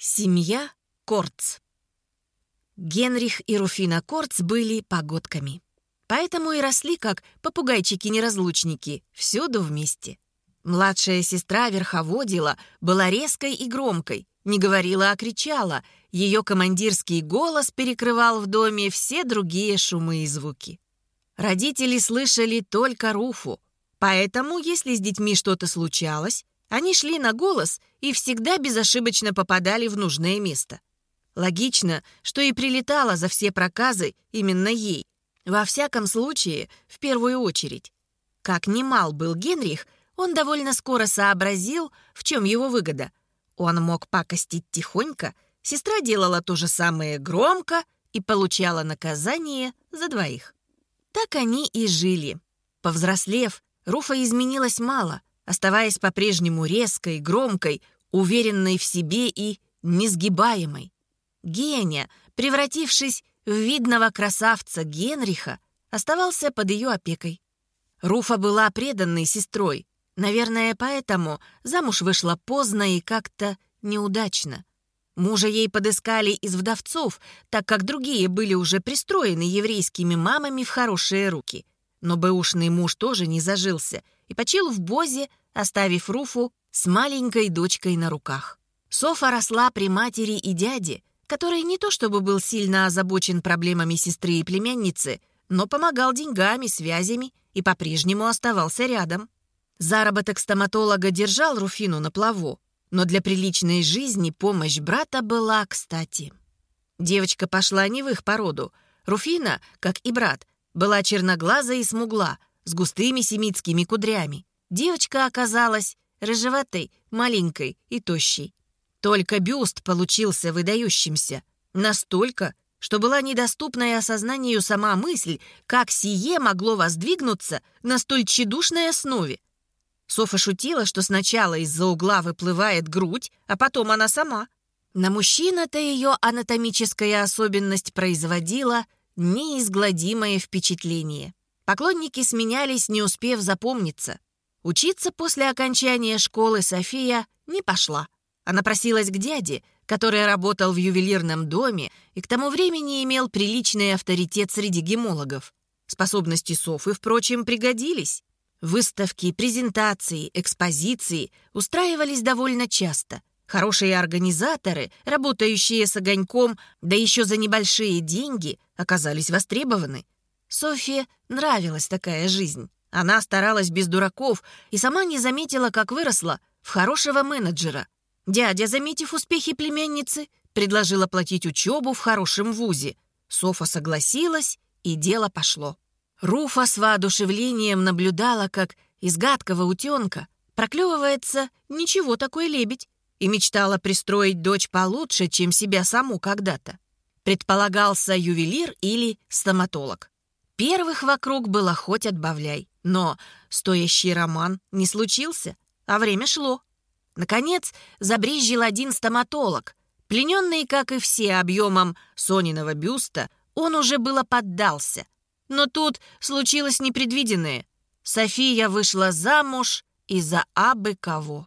Семья Корц. Генрих и Руфина Корц были погодками. Поэтому и росли как попугайчики-неразлучники, всюду вместе. Младшая сестра верховодила, была резкой и громкой, не говорила, а кричала. Ее командирский голос перекрывал в доме все другие шумы и звуки. Родители слышали только Руфу, поэтому, если с детьми что-то случалось, они шли на голос и всегда безошибочно попадали в нужное место. Логично, что и прилетала за все проказы именно ей. Во всяком случае, в первую очередь. Как немал был Генрих, он довольно скоро сообразил, в чем его выгода. Он мог пакостить тихонько, сестра делала то же самое громко и получала наказание за двоих. Так они и жили. Повзрослев, Руфа изменилась мало, оставаясь по-прежнему резкой, громкой, уверенной в себе и несгибаемой. Геня, превратившись в видного красавца Генриха, оставался под ее опекой. Руфа была преданной сестрой. Наверное, поэтому замуж вышла поздно и как-то неудачно. Мужа ей подыскали из вдовцов, так как другие были уже пристроены еврейскими мамами в хорошие руки. Но бэушный муж тоже не зажился и почил в Бозе, оставив Руфу с маленькой дочкой на руках. Софа росла при матери и дяде, который не то чтобы был сильно озабочен проблемами сестры и племянницы, но помогал деньгами, связями и по-прежнему оставался рядом. Заработок стоматолога держал Руфину на плаву, но для приличной жизни помощь брата была кстати. Девочка пошла не в их породу. Руфина, как и брат, была черноглаза и смугла, с густыми семитскими кудрями. Девочка оказалась рыжеватой, маленькой и тощей. Только бюст получился выдающимся. Настолько, что была недоступна и осознанию сама мысль, как сие могло воздвигнуться на столь тщедушной основе. Софа шутила, что сначала из-за угла выплывает грудь, а потом она сама. На мужчина-то ее анатомическая особенность производила неизгладимое впечатление. Поклонники сменялись, не успев запомниться. Учиться после окончания школы София не пошла. Она просилась к дяде, который работал в ювелирном доме и к тому времени имел приличный авторитет среди гемологов. Способности Софы, впрочем, пригодились. Выставки, презентации, экспозиции устраивались довольно часто. Хорошие организаторы, работающие с огоньком, да еще за небольшие деньги, оказались востребованы. Софье нравилась такая жизнь. Она старалась без дураков и сама не заметила, как выросла в хорошего менеджера – Дядя, заметив успехи племянницы, предложил оплатить учебу в хорошем вузе. Софа согласилась, и дело пошло. Руфа с воодушевлением наблюдала, как из гадкого утенка проклевывается ничего такой лебедь, и мечтала пристроить дочь получше, чем себя саму когда-то. Предполагался ювелир или стоматолог. Первых вокруг было хоть отбавляй, но стоящий роман не случился, а время шло. Наконец, забрезжил один стоматолог. Плененный, как и все, объемом Сониного бюста, он уже было поддался. Но тут случилось непредвиденное. София вышла замуж и за абы кого.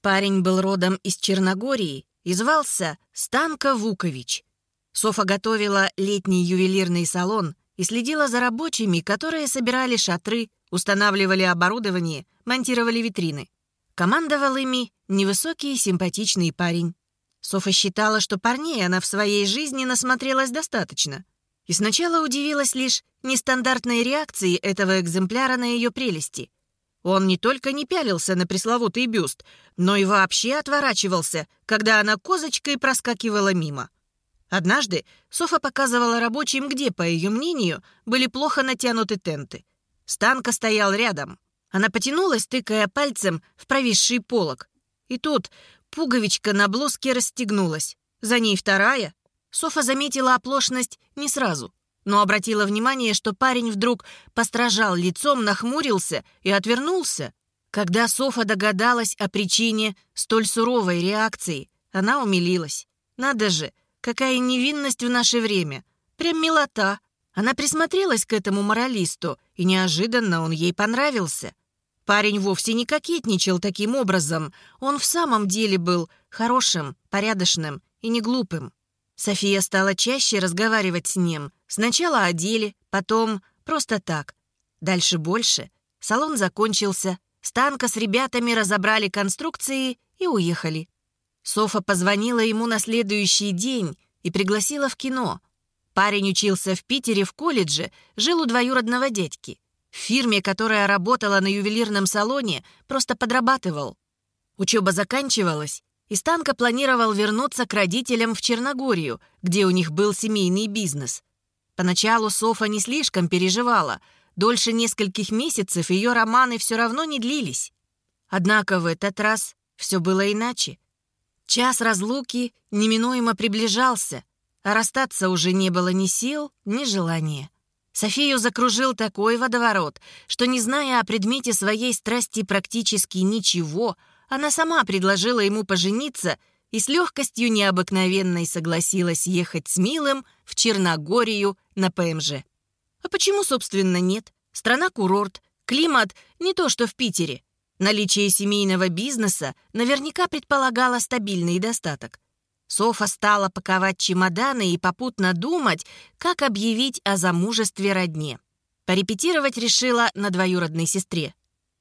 Парень был родом из Черногории и звался Станка Вукович. Софа готовила летний ювелирный салон и следила за рабочими, которые собирали шатры, устанавливали оборудование, монтировали витрины. Командовал ими невысокий и симпатичный парень. Софа считала, что парней она в своей жизни насмотрелась достаточно. И сначала удивилась лишь нестандартной реакции этого экземпляра на ее прелести. Он не только не пялился на пресловутый бюст, но и вообще отворачивался, когда она козочкой проскакивала мимо. Однажды Софа показывала рабочим, где, по ее мнению, были плохо натянуты тенты. Станка стоял рядом — она потянулась, тыкая пальцем в провисший полог. И тут пуговичка на блузке расстегнулась. За ней вторая. Софа заметила оплошность не сразу, но обратила внимание, что парень вдруг постражал лицом, нахмурился и отвернулся. Когда Софа догадалась о причине столь суровой реакции, она умилилась. Надо же, какая невинность в наше время. Прям милота. Она присмотрелась к этому моралисту, и неожиданно он ей понравился. Парень вовсе не кокетничал таким образом. Он в самом деле был хорошим, порядочным и не глупым. София стала чаще разговаривать с ним. Сначала о деле, потом просто так. Дальше больше. Салон закончился. Станка с ребятами разобрали конструкции и уехали. Софа позвонила ему на следующий день и пригласила в кино. Парень учился в Питере в колледже, жил у двоюродного дядьки. В фирме, которая работала на ювелирном салоне, просто подрабатывал. Учеба заканчивалась, и Станка планировал вернуться к родителям в Черногорию, где у них был семейный бизнес. Поначалу Софа не слишком переживала. Дольше нескольких месяцев ее романы все равно не длились. Однако в этот раз все было иначе. Час разлуки неминуемо приближался, а расстаться уже не было ни сил, ни желания. Софию закружил такой водоворот, что, не зная о предмете своей страсти практически ничего, она сама предложила ему пожениться и с легкостью необыкновенной согласилась ехать с Милым в Черногорию на ПМЖ. А почему, собственно, нет? Страна-курорт, климат не то, что в Питере. Наличие семейного бизнеса наверняка предполагало стабильный достаток. Софа стала паковать чемоданы и попутно думать, как объявить о замужестве родне. Порепетировать решила на двоюродной сестре.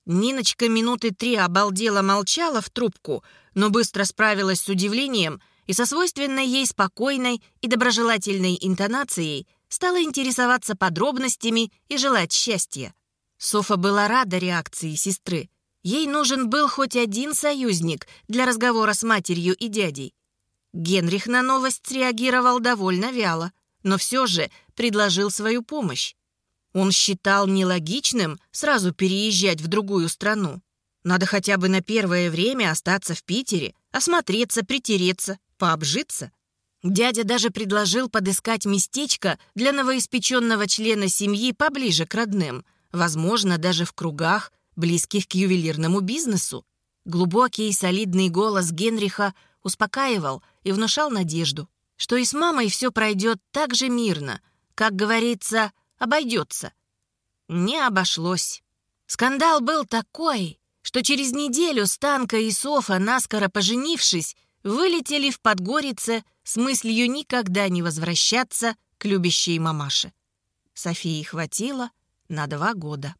Ниночка минуты три обалдела молчала в трубку, но быстро справилась с удивлением и со свойственной ей спокойной и доброжелательной интонацией стала интересоваться подробностями и желать счастья. Софа была рада реакции сестры. Ей нужен был хоть один союзник для разговора с матерью и дядей. Генрих на новость среагировал довольно вяло, но все же предложил свою помощь. Он считал нелогичным сразу переезжать в другую страну. Надо хотя бы на первое время остаться в Питере, осмотреться, притереться, пообжиться. Дядя даже предложил подыскать местечко для новоиспеченного члена семьи поближе к родным, возможно, даже в кругах, близких к ювелирному бизнесу. Глубокий и солидный голос Генриха успокаивал и внушал надежду, что и с мамой все пройдет так же мирно, как говорится, обойдется. Не обошлось. Скандал был такой, что через неделю Станка и Софа, наскоро поженившись, вылетели в Подгорице с мыслью никогда не возвращаться к любящей мамаше. Софии хватило на два года.